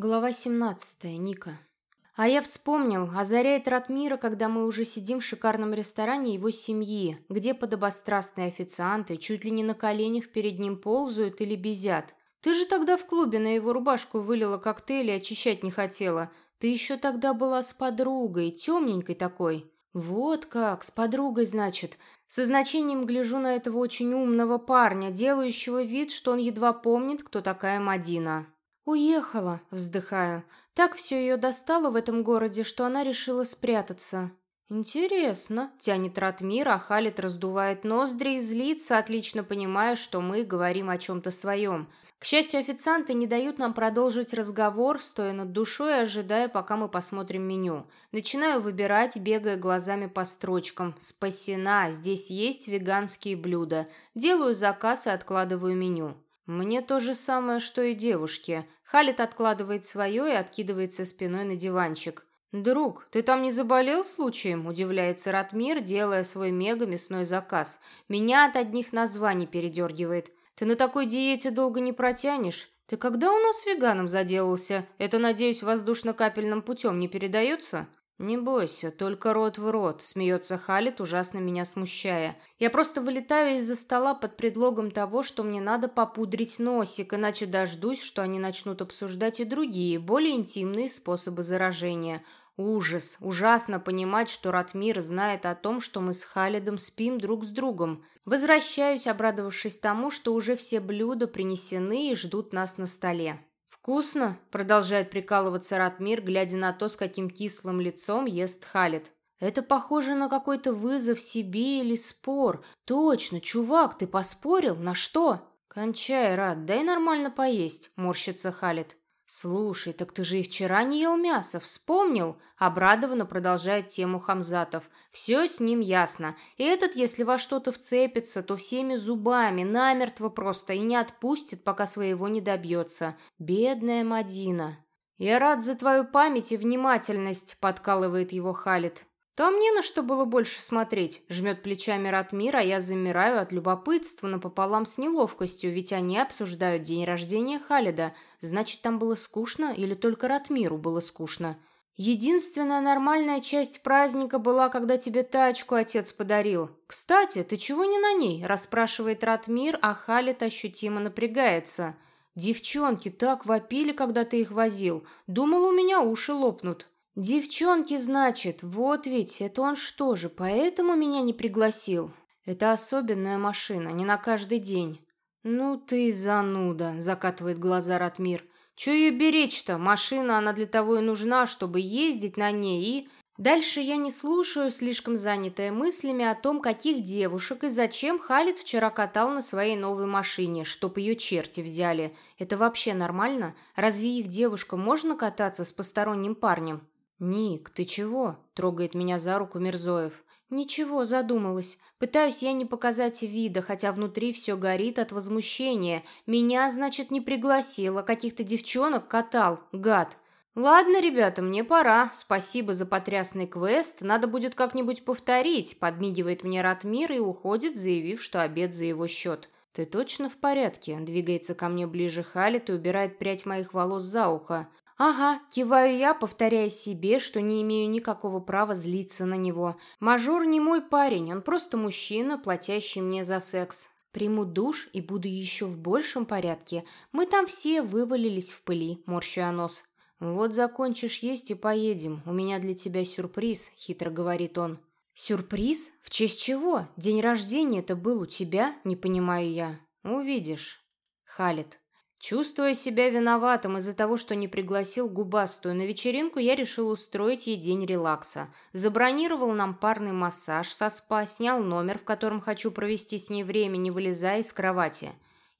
Глава 17. Ника. А я вспомнил, озаряет Ратмира, когда мы уже сидим в шикарном ресторане его семьи, где подобострастные официанты чуть ли не на коленях перед ним ползают или безят. Ты же тогда в клубе на его рубашку вылила коктейль и очищать не хотела. Ты еще тогда была с подругой, темненькой такой. Вот как, с подругой, значит. Со значением гляжу на этого очень умного парня, делающего вид, что он едва помнит, кто такая Мадина. «Уехала», — вздыхаю. «Так все ее достало в этом городе, что она решила спрятаться». «Интересно», — тянет Ратмир, а Халит раздувает ноздри и злится, отлично понимая, что мы говорим о чем-то своем. К счастью, официанты не дают нам продолжить разговор, стоя над душой и ожидая, пока мы посмотрим меню. Начинаю выбирать, бегая глазами по строчкам. «Спасена, здесь есть веганские блюда». Делаю заказ и откладываю меню. Мне то же самое, что и девушке. Халит откладывает свое и откидывается спиной на диванчик. «Друг, ты там не заболел случаем?» – удивляется Ратмир, делая свой мега-мясной заказ. «Меня от одних названий передергивает. Ты на такой диете долго не протянешь? Ты когда у нас веганом заделался? Это, надеюсь, воздушно-капельным путем не передается?» «Не бойся, только рот в рот», — смеется Халит, ужасно меня смущая. «Я просто вылетаю из-за стола под предлогом того, что мне надо попудрить носик, иначе дождусь, что они начнут обсуждать и другие, более интимные способы заражения. Ужас, ужасно понимать, что Ратмир знает о том, что мы с Халидом спим друг с другом. Возвращаюсь, обрадовавшись тому, что уже все блюда принесены и ждут нас на столе. «Вкусно?» – продолжает прикалываться Ратмир, глядя на то, с каким кислым лицом ест Халит. «Это похоже на какой-то вызов себе или спор. Точно, чувак, ты поспорил? На что?» «Кончай, Рат, дай нормально поесть», – морщится Халит. «Слушай, так ты же и вчера не ел мясо, вспомнил?» Обрадованно продолжает тему Хамзатов. «Все с ним ясно. Этот, если во что-то вцепится, то всеми зубами, намертво просто, и не отпустит, пока своего не добьется. Бедная Мадина». «Я рад за твою память и внимательность», — подкалывает его Халит. «Там не на что было больше смотреть», — жмет плечами Ратмир, а я замираю от любопытства напополам с неловкостью, ведь они обсуждают день рождения Халида. Значит, там было скучно или только Ратмиру было скучно? Единственная нормальная часть праздника была, когда тебе тачку отец подарил. «Кстати, ты чего не на ней?» – расспрашивает Ратмир, а Халид ощутимо напрягается. «Девчонки так вопили, когда ты их возил. Думал, у меня уши лопнут». «Девчонки, значит, вот ведь, это он что же, поэтому меня не пригласил? Это особенная машина, не на каждый день». «Ну ты зануда», — закатывает глаза Ратмир. «Чё ее беречь-то? Машина, она для того и нужна, чтобы ездить на ней и...» Дальше я не слушаю, слишком занятая мыслями о том, каких девушек и зачем Халид вчера катал на своей новой машине, чтоб ее черти взяли. Это вообще нормально? Разве их девушка можно кататься с посторонним парнем? «Ник, ты чего?» – трогает меня за руку Мирзоев. «Ничего, задумалась. Пытаюсь я не показать вида, хотя внутри все горит от возмущения. Меня, значит, не пригласил, а каких-то девчонок катал. Гад!» «Ладно, ребята, мне пора. Спасибо за потрясный квест. Надо будет как-нибудь повторить», – подмигивает мне Ратмир и уходит, заявив, что обед за его счет. «Ты точно в порядке?» – двигается ко мне ближе Халит и убирает прядь моих волос за ухо. «Ага», — киваю я, повторяя себе, что не имею никакого права злиться на него. «Мажор не мой парень, он просто мужчина, платящий мне за секс. Приму душ и буду еще в большем порядке. Мы там все вывалились в пыли», — морщу я нос. «Вот закончишь есть и поедем. У меня для тебя сюрприз», — хитро говорит он. «Сюрприз? В честь чего? День рождения-то был у тебя?» — не понимаю я. «Увидишь». Халит. Чувствуя себя виноватым из-за того, что не пригласил губастую на вечеринку, я решил устроить ей день релакса. Забронировал нам парный массаж со спа, снял номер, в котором хочу провести с ней время, не вылезая из кровати.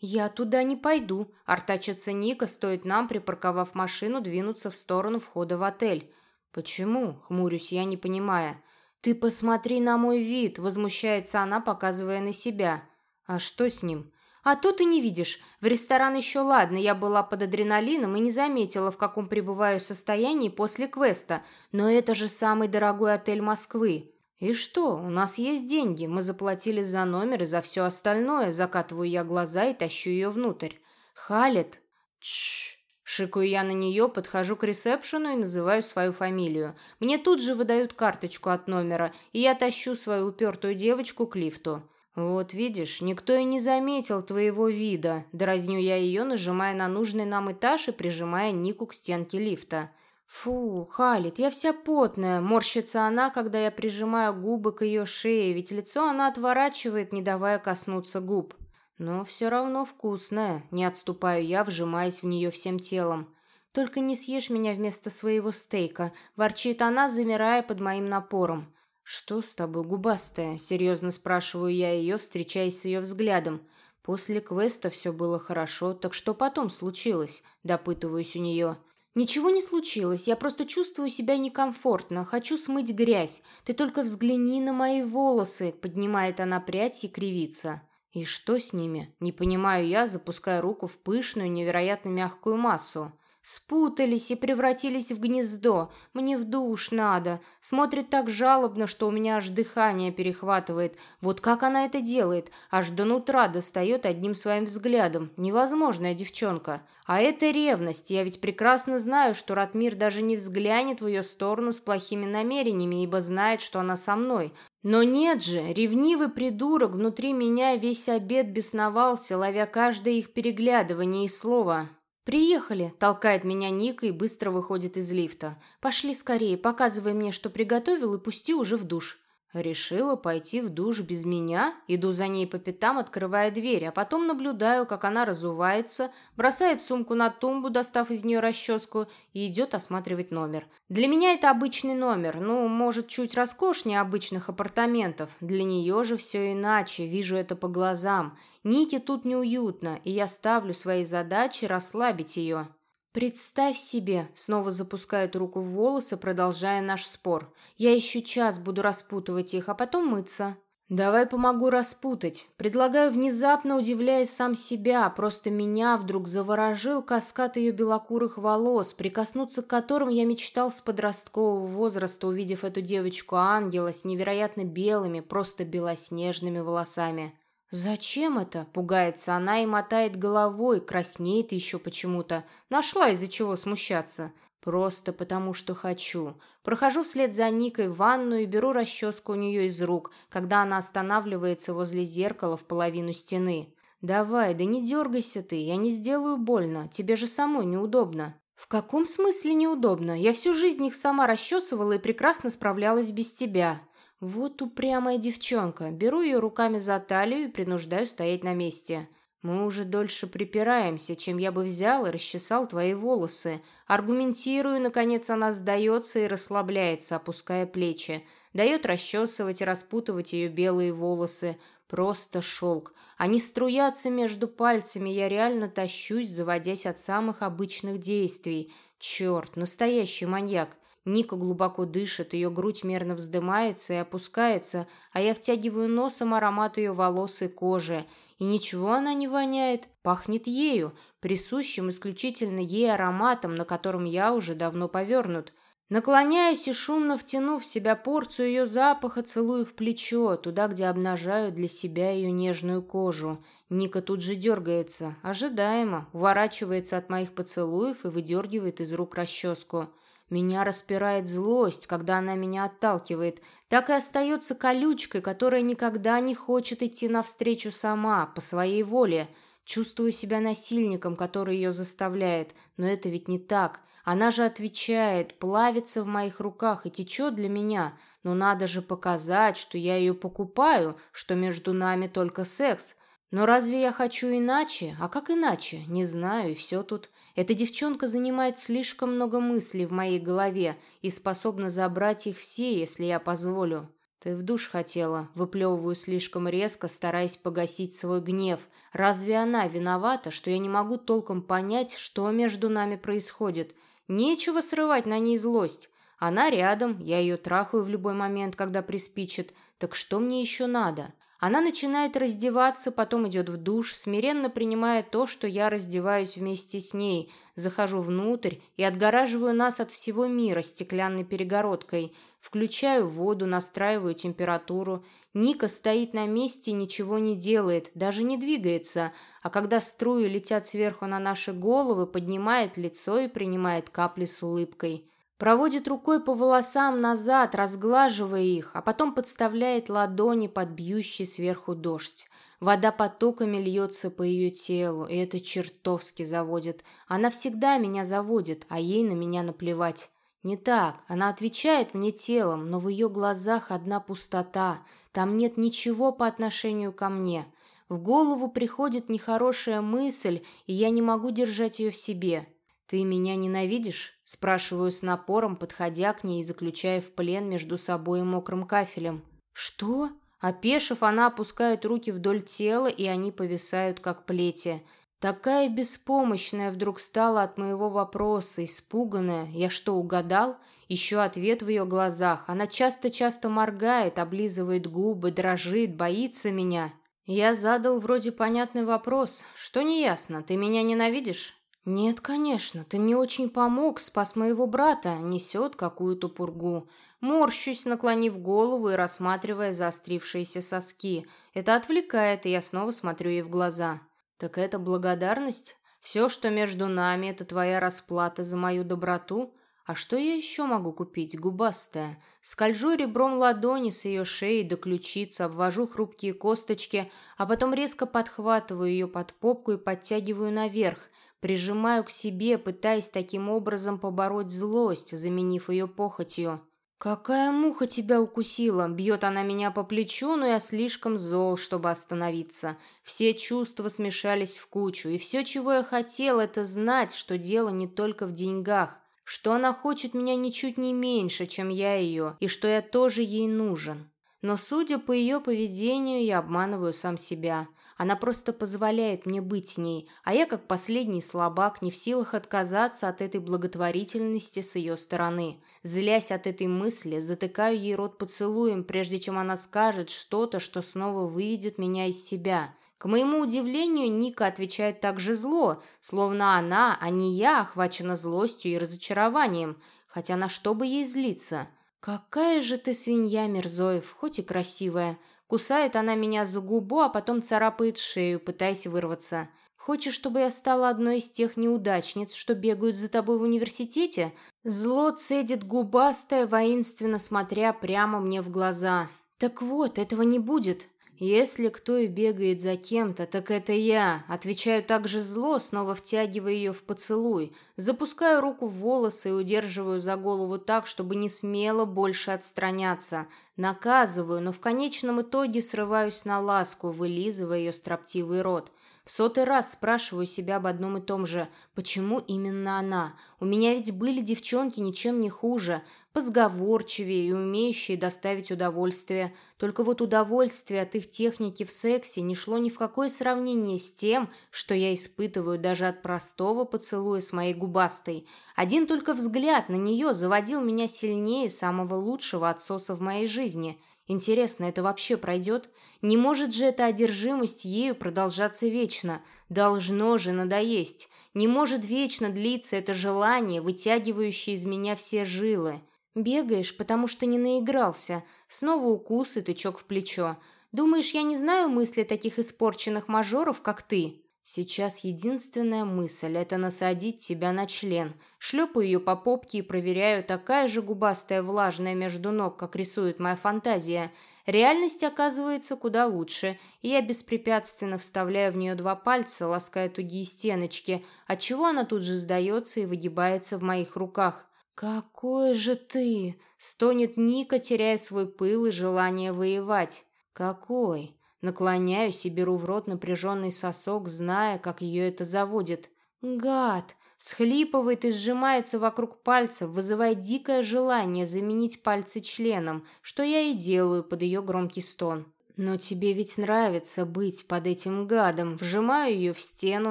«Я туда не пойду», – артачится Ника, стоит нам, припарковав машину, двинуться в сторону входа в отель. «Почему?» – хмурюсь я, не понимая. «Ты посмотри на мой вид», – возмущается она, показывая на себя. «А что с ним?» А то ты не видишь. В ресторан еще ладно, я была под адреналином и не заметила, в каком пребываю состоянии после квеста. Но это же самый дорогой отель Москвы. И что, у нас есть деньги, мы заплатили за номер и за все остальное. Закатываю я глаза и тащу ее внутрь. Халит. Тш. Шикаю я на нее, подхожу к ресепшену и называю свою фамилию. Мне тут же выдают карточку от номера, и я тащу свою упертую девочку к лифту. «Вот видишь, никто и не заметил твоего вида», – дразню я ее, нажимая на нужный нам этаж и прижимая Нику к стенке лифта. «Фу, Халит, я вся потная», – морщится она, когда я прижимаю губы к ее шее, ведь лицо она отворачивает, не давая коснуться губ. Но все равно вкусная, не отступаю я, вжимаясь в нее всем телом. «Только не съешь меня вместо своего стейка», – ворчит она, замирая под моим напором. «Что с тобой, губастая?» – серьезно спрашиваю я ее, встречаясь с ее взглядом. После квеста все было хорошо, так что потом случилось? Допытываюсь у нее. «Ничего не случилось, я просто чувствую себя некомфортно, хочу смыть грязь. Ты только взгляни на мои волосы», — поднимает она прядь и кривится. «И что с ними?» Не понимаю я, запуская руку в пышную, невероятно мягкую массу. Спутались и превратились в гнездо. Мне в душ надо. Смотрит так жалобно, что у меня аж дыхание перехватывает. Вот как она это делает? Аж до нутра достает одним своим взглядом. Невозможная девчонка. А это ревность. Я ведь прекрасно знаю, что Ратмир даже не взглянет в ее сторону с плохими намерениями, ибо знает, что она со мной. Но нет же, ревнивый придурок внутри меня весь обед бесновался, ловя каждое их переглядывание и слово. «Приехали!» – толкает меня Ника и быстро выходит из лифта. «Пошли скорее, показывай мне, что приготовил, и пусти уже в душ». Решила пойти в душ без меня, иду за ней по пятам, открывая дверь, а потом наблюдаю, как она разувается, бросает сумку на тумбу, достав из нее расческу, и идет осматривать номер. Для меня это обычный номер, ну, может, чуть роскошнее обычных апартаментов. Для нее же все иначе, вижу это по глазам. Нике тут неуютно, и я ставлю своей задачей расслабить ее. «Представь себе!» — снова запускает руку в волосы, продолжая наш спор. «Я еще час буду распутывать их, а потом мыться». «Давай помогу распутать. Предлагаю, внезапно удивляясь сам себя, просто меня вдруг заворожил каскад ее белокурых волос, прикоснуться к которым я мечтал с подросткового возраста, увидев эту девочку-ангела с невероятно белыми, просто белоснежными волосами. «Зачем это?» – пугается она и мотает головой, краснеет еще почему-то. Нашла из-за чего смущаться. Просто потому, что хочу. Прохожу вслед за Никой в ванную и беру расческу у нее из рук, когда она останавливается возле зеркала в половину стены. «Давай, да не дергайся ты, я не сделаю больно, тебе же самой неудобно». «В каком смысле неудобно? Я всю жизнь их сама расчесывала и прекрасно справлялась без тебя». Вот упрямая девчонка. Беру ее руками за талию и принуждаю стоять на месте. Мы уже дольше припираемся, чем я бы взял и расчесал твои волосы. Аргументирую, наконец она сдается и расслабляется, опуская плечи. Дает расчесывать и распутывать ее белые волосы. Просто шелк. Они струятся между пальцами, я реально тащусь, заводясь от самых обычных действий. Черт, настоящий маньяк. Ника глубоко дышит, ее грудь мерно вздымается и опускается, а я втягиваю носом аромат ее волос и кожи. И ничего она не воняет, пахнет ею, присущим исключительно ей ароматом, на котором я уже давно повернут. Наклоняюсь и шумно втяну в себя порцию ее запаха, целую в плечо, туда, где обнажаю для себя ее нежную кожу. Ника тут же дергается, ожидаемо, уворачивается от моих поцелуев и выдергивает из рук расческу. Меня распирает злость, когда она меня отталкивает. Так и остается колючкой, которая никогда не хочет идти навстречу сама, по своей воле. Чувствую себя насильником, который ее заставляет. Но это ведь не так. Она же отвечает, плавится в моих руках и течет для меня. Но надо же показать, что я ее покупаю, что между нами только секс. Но разве я хочу иначе? А как иначе? Не знаю, и все тут. Эта девчонка занимает слишком много мыслей в моей голове и способна забрать их все, если я позволю. Ты в душ хотела, выплевываю слишком резко, стараясь погасить свой гнев. Разве она виновата, что я не могу толком понять, что между нами происходит? Нечего срывать на ней злость. Она рядом, я ее трахаю в любой момент, когда приспичит. Так что мне еще надо? Она начинает раздеваться, потом идет в душ, смиренно принимая то, что я раздеваюсь вместе с ней, захожу внутрь и отгораживаю нас от всего мира стеклянной перегородкой, включаю воду, настраиваю температуру. Ника стоит на месте и ничего не делает, даже не двигается, а когда струи летят сверху на наши головы, поднимает лицо и принимает капли с улыбкой. Проводит рукой по волосам назад, разглаживая их, а потом подставляет ладони под бьющий сверху дождь. Вода потоками льется по ее телу, и это чертовски заводит. Она всегда меня заводит, а ей на меня наплевать. Не так, она отвечает мне телом, но в ее глазах одна пустота. Там нет ничего по отношению ко мне. В голову приходит нехорошая мысль, и я не могу держать ее в себе. «Ты меня ненавидишь?» – спрашиваю с напором, подходя к ней и заключая в плен между собой и мокрым кафелем. «Что?» Опешив, она опускает руки вдоль тела, и они повисают, как плети. Такая беспомощная вдруг стала от моего вопроса, испуганная. Я что, угадал? Еще ответ в ее глазах. Она часто-часто моргает, облизывает губы, дрожит, боится меня. Я задал вроде понятный вопрос. Что неясно, ты меня ненавидишь? «Нет, конечно, ты мне очень помог, спас моего брата, несет какую-то пургу». Морщусь, наклонив голову и рассматривая заострившиеся соски. Это отвлекает, и я снова смотрю ей в глаза. «Так это благодарность? Все, что между нами, это твоя расплата за мою доброту?» А что я еще могу купить, губастая? Скольжу ребром ладони с ее шеи до ключицы, обвожу хрупкие косточки, а потом резко подхватываю ее под попку и подтягиваю наверх. Прижимаю к себе, пытаясь таким образом побороть злость, заменив ее похотью. «Какая муха тебя укусила?» Бьет она меня по плечу, но я слишком зол, чтобы остановиться. Все чувства смешались в кучу, и все, чего я хотел, это знать, что дело не только в деньгах, что она хочет меня ничуть не меньше, чем я ее, и что я тоже ей нужен. Но, судя по ее поведению, я обманываю сам себя. Она просто позволяет мне быть с ней, а я, как последний слабак, не в силах отказаться от этой благотворительности с ее стороны. Злясь от этой мысли, затыкаю ей рот поцелуем, прежде чем она скажет что-то, что снова выведет меня из себя. К моему удивлению, Ника отвечает так же зло, словно она, а не я, охвачена злостью и разочарованием. Хотя на что бы ей злиться? «Какая же ты свинья, Мерзоев, хоть и красивая!» Кусает она меня за губу, а потом царапает шею, пытаясь вырваться. Хочешь, чтобы я стала одной из тех неудачниц, что бегают за тобой в университете? Зло цедит губастая, воинственно смотря прямо мне в глаза. Так вот, этого не будет. «Если кто и бегает за кем-то, так это я», отвечаю так же зло, снова втягивая ее в поцелуй, запускаю руку в волосы и удерживаю за голову так, чтобы не смело больше отстраняться, наказываю, но в конечном итоге срываюсь на ласку, вылизывая ее строптивый рот. В сотый раз спрашиваю себя об одном и том же. Почему именно она? У меня ведь были девчонки ничем не хуже, позговорчивее и умеющие доставить удовольствие. Только вот удовольствие от их техники в сексе не шло ни в какое сравнение с тем, что я испытываю даже от простого поцелуя с моей губастой. Один только взгляд на нее заводил меня сильнее самого лучшего отсоса в моей жизни – Интересно, это вообще пройдет? Не может же эта одержимость ею продолжаться вечно. Должно же надоесть. Не может вечно длиться это желание, вытягивающее из меня все жилы. Бегаешь, потому что не наигрался. Снова укус и тычок в плечо. Думаешь, я не знаю мысли таких испорченных мажоров, как ты? Сейчас единственная мысль – это насадить тебя на член. Шлепаю ее по попке и проверяю, такая же губастая влажная между ног, как рисует моя фантазия. Реальность оказывается куда лучше, и я беспрепятственно вставляю в нее два пальца, лаская тугие стеночки, отчего она тут же сдается и выгибается в моих руках. «Какой же ты!» – стонет Ника, теряя свой пыл и желание воевать. «Какой?» Наклоняюсь и беру в рот напряженный сосок, зная, как ее это заводит. Гад! Всхлипывает и сжимается вокруг пальцев, вызывая дикое желание заменить пальцы членом, что я и делаю под ее громкий стон. «Но тебе ведь нравится быть под этим гадом». Вжимаю ее в стену,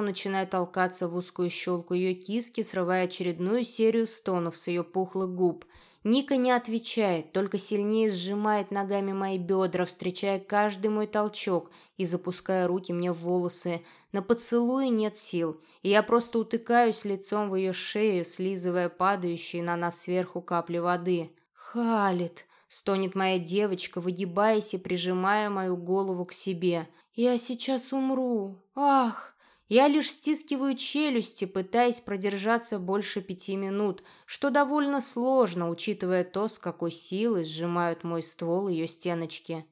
начиная толкаться в узкую щелку ее киски, срывая очередную серию стонов с ее пухлых губ. Ника не отвечает, только сильнее сжимает ногами мои бедра, встречая каждый мой толчок и запуская руки мне в волосы. На поцелуи нет сил, и я просто утыкаюсь лицом в ее шею, слизывая падающие на нас сверху капли воды. «Халит!» Стонет моя девочка, выгибаясь и прижимая мою голову к себе. «Я сейчас умру! Ах!» Я лишь стискиваю челюсти, пытаясь продержаться больше пяти минут, что довольно сложно, учитывая то, с какой силой сжимают мой ствол ее стеночки.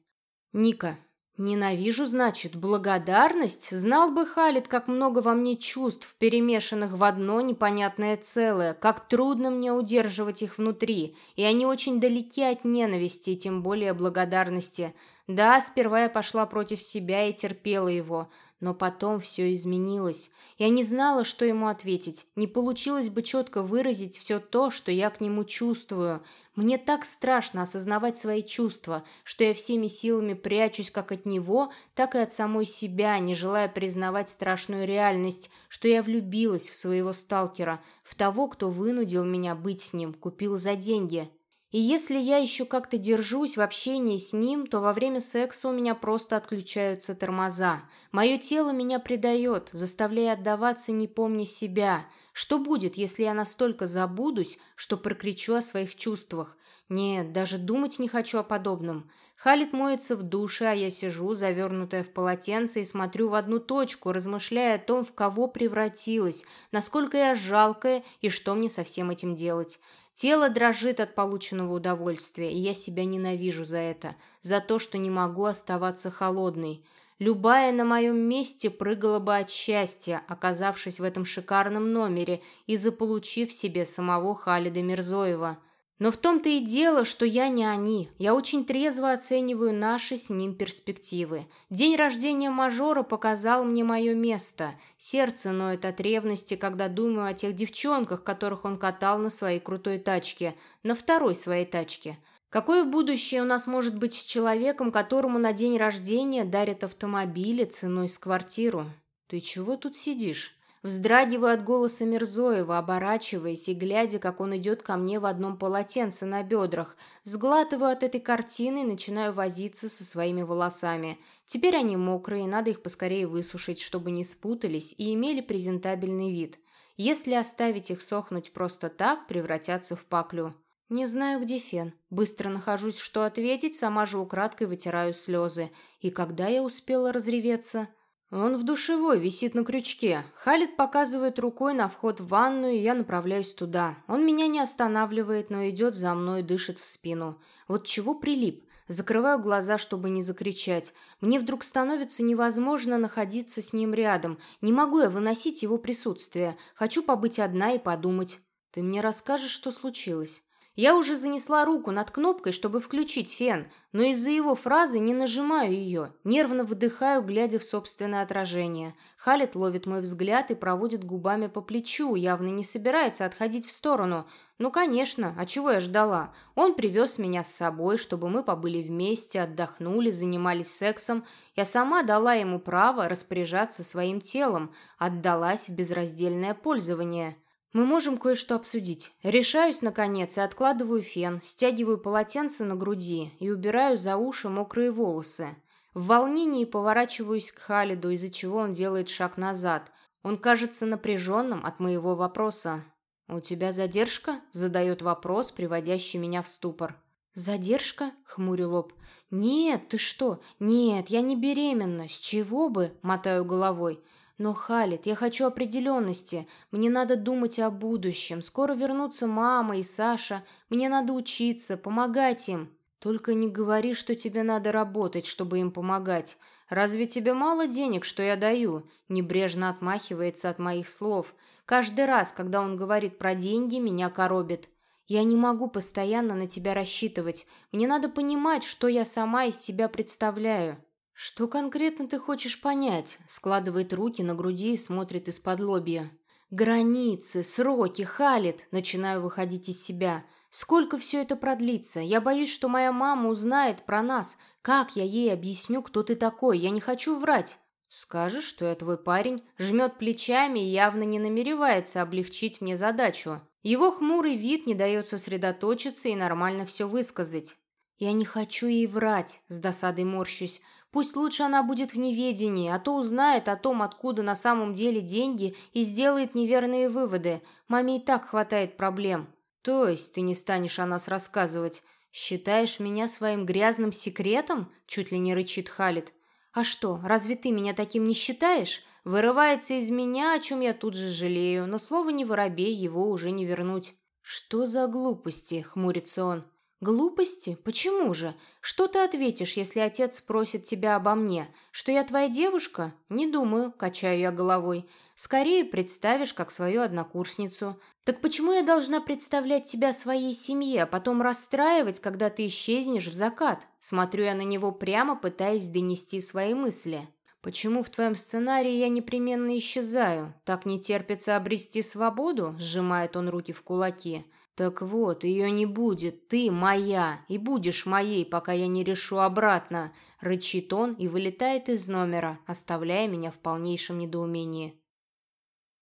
«Ника, Ненавижу, значит, благодарность? Знал бы Халит, как много во мне чувств, перемешанных в одно непонятное целое, как трудно мне удерживать их внутри, и они очень далеки от ненависти, тем более благодарности. Да, сперва я пошла против себя и терпела его, но потом все изменилось. Я не знала, что ему ответить. Не получилось бы четко выразить все то, что я к нему чувствую. Мне так страшно осознавать свои чувства, что я всеми силами прячусь как от него, так и от самой себя, не желая признавать страшную реальность, что я влюбилась в своего сталкера, в того, кто вынудил меня быть с ним, купил за деньги. И если я еще как-то держусь в общении с ним, то во время секса у меня просто отключаются тормоза. Мое тело меня предает, заставляя отдаваться, не помня себя. Что будет, если я настолько забудусь, что прокричу о своих чувствах? Нет, даже думать не хочу о подобном. Халит моется в душе, а я сижу, завернутая в полотенце, и смотрю в одну точку, размышляя о том, в кого превратилась, насколько я жалкая и что мне со всем этим делать. Тело дрожит от полученного удовольствия, и я себя ненавижу за это, за то, что не могу оставаться холодной. Любая на моем месте прыгала бы от счастья, оказавшись в этом шикарном номере и заполучив себе самого Халида Мирзоева. Но в том-то и дело, что я не они. Я очень трезво оцениваю наши с ним перспективы. День рождения мажора показал мне мое место. Сердце ноет от ревности, когда думаю о тех девчонках, которых он катал на своей крутой тачке, на второй своей тачке. Какое будущее у нас может быть с человеком, которому на день рождения дарят автомобили ценой с квартиру? Ты чего тут сидишь? Вздрагиваю от голоса Мирзоева, оборачиваясь и глядя, как он идет ко мне в одном полотенце на бедрах. Сглатываю от этой картины и начинаю возиться со своими волосами. Теперь они мокрые, надо их поскорее высушить, чтобы не спутались и имели презентабельный вид. Если оставить их сохнуть просто так, превратятся в паклю. Не знаю, где фен. Быстро нахожусь, что ответить, сама же украдкой вытираю слезы. И когда я успела разреветься... «Он в душевой, висит на крючке. Халид показывает рукой на вход в ванную, и я направляюсь туда. Он меня не останавливает, но идет за мной, дышит в спину. Вот чего прилип? Закрываю глаза, чтобы не закричать. Мне вдруг становится невозможно находиться с ним рядом. Не могу я выносить его присутствие. Хочу побыть одна и подумать. Ты мне расскажешь, что случилось?» Я уже занесла руку над кнопкой, чтобы включить фен, но из-за его фразы не нажимаю ее. Нервно выдыхаю, глядя в собственное отражение. Халит ловит мой взгляд и проводит губами по плечу, явно не собирается отходить в сторону. Ну, конечно, а чего я ждала? Он привез меня с собой, чтобы мы побыли вместе, отдохнули, занимались сексом. Я сама дала ему право распоряжаться своим телом, отдалась в безраздельное пользование. Мы можем кое-что обсудить. Решаюсь, наконец, и откладываю фен, стягиваю полотенце на груди и убираю за уши мокрые волосы. В волнении поворачиваюсь к Халиду, из-за чего он делает шаг назад. Он кажется напряженным от моего вопроса. «У тебя задержка?» – задает вопрос, приводящий меня в ступор. «Задержка?» – хмурю лоб. «Нет, ты что? Нет, я не беременна. С чего бы?» – мотаю головой. Но, Халит, я хочу определенности. Мне надо думать о будущем. Скоро вернутся мама и Саша. Мне надо учиться, помогать им. Только не говори, что тебе надо работать, чтобы им помогать. Разве тебе мало денег, что я даю?» Небрежно отмахивается от моих слов. Каждый раз, когда он говорит про деньги, меня коробит. Я не могу постоянно на тебя рассчитывать. Мне надо понимать, что я сама из себя представляю. «Что конкретно ты хочешь понять?» Складывает руки на груди и смотрит из-под лобья. «Границы, сроки, халит!» Начинаю выходить из себя. «Сколько все это продлится? Я боюсь, что моя мама узнает про нас. Как я ей объясню, кто ты такой? Я не хочу врать. Скажешь, что я твой парень, жмет плечами и явно не намеревается облегчить мне задачу. Его хмурый вид не дает сосредоточиться и нормально все высказать. Я не хочу ей врать, с досадой морщусь. Пусть лучше она будет в неведении, а то узнает о том, откуда на самом деле деньги, и сделает неверные выводы. Маме и так хватает проблем. То есть ты не станешь о нас рассказывать. Считаешь меня своим грязным секретом? Чуть ли не рычит Халит. А что, разве ты меня таким не считаешь? Вырывается из меня, о чем я тут же жалею, но слово не воробей, его уже не вернуть. Что за глупости? Хмурится он. «Глупости? Почему же? Что ты ответишь, если отец спросит тебя обо мне? Что я твоя девушка? Не думаю», – качаю я головой. «Скорее представишь, как свою однокурсницу. Так почему я должна представлять тебя своей семье, а потом расстраивать, когда ты исчезнешь в закат?» Смотрю я на него прямо, пытаясь донести свои мысли. «Почему в твоем сценарии я непременно исчезаю? Так не терпится обрести свободу?» – сжимает он руки в кулаки. «Так вот, ее не будет, ты моя, и будешь моей, пока я не решу обратно», — рычит он и вылетает из номера, оставляя меня в полнейшем недоумении.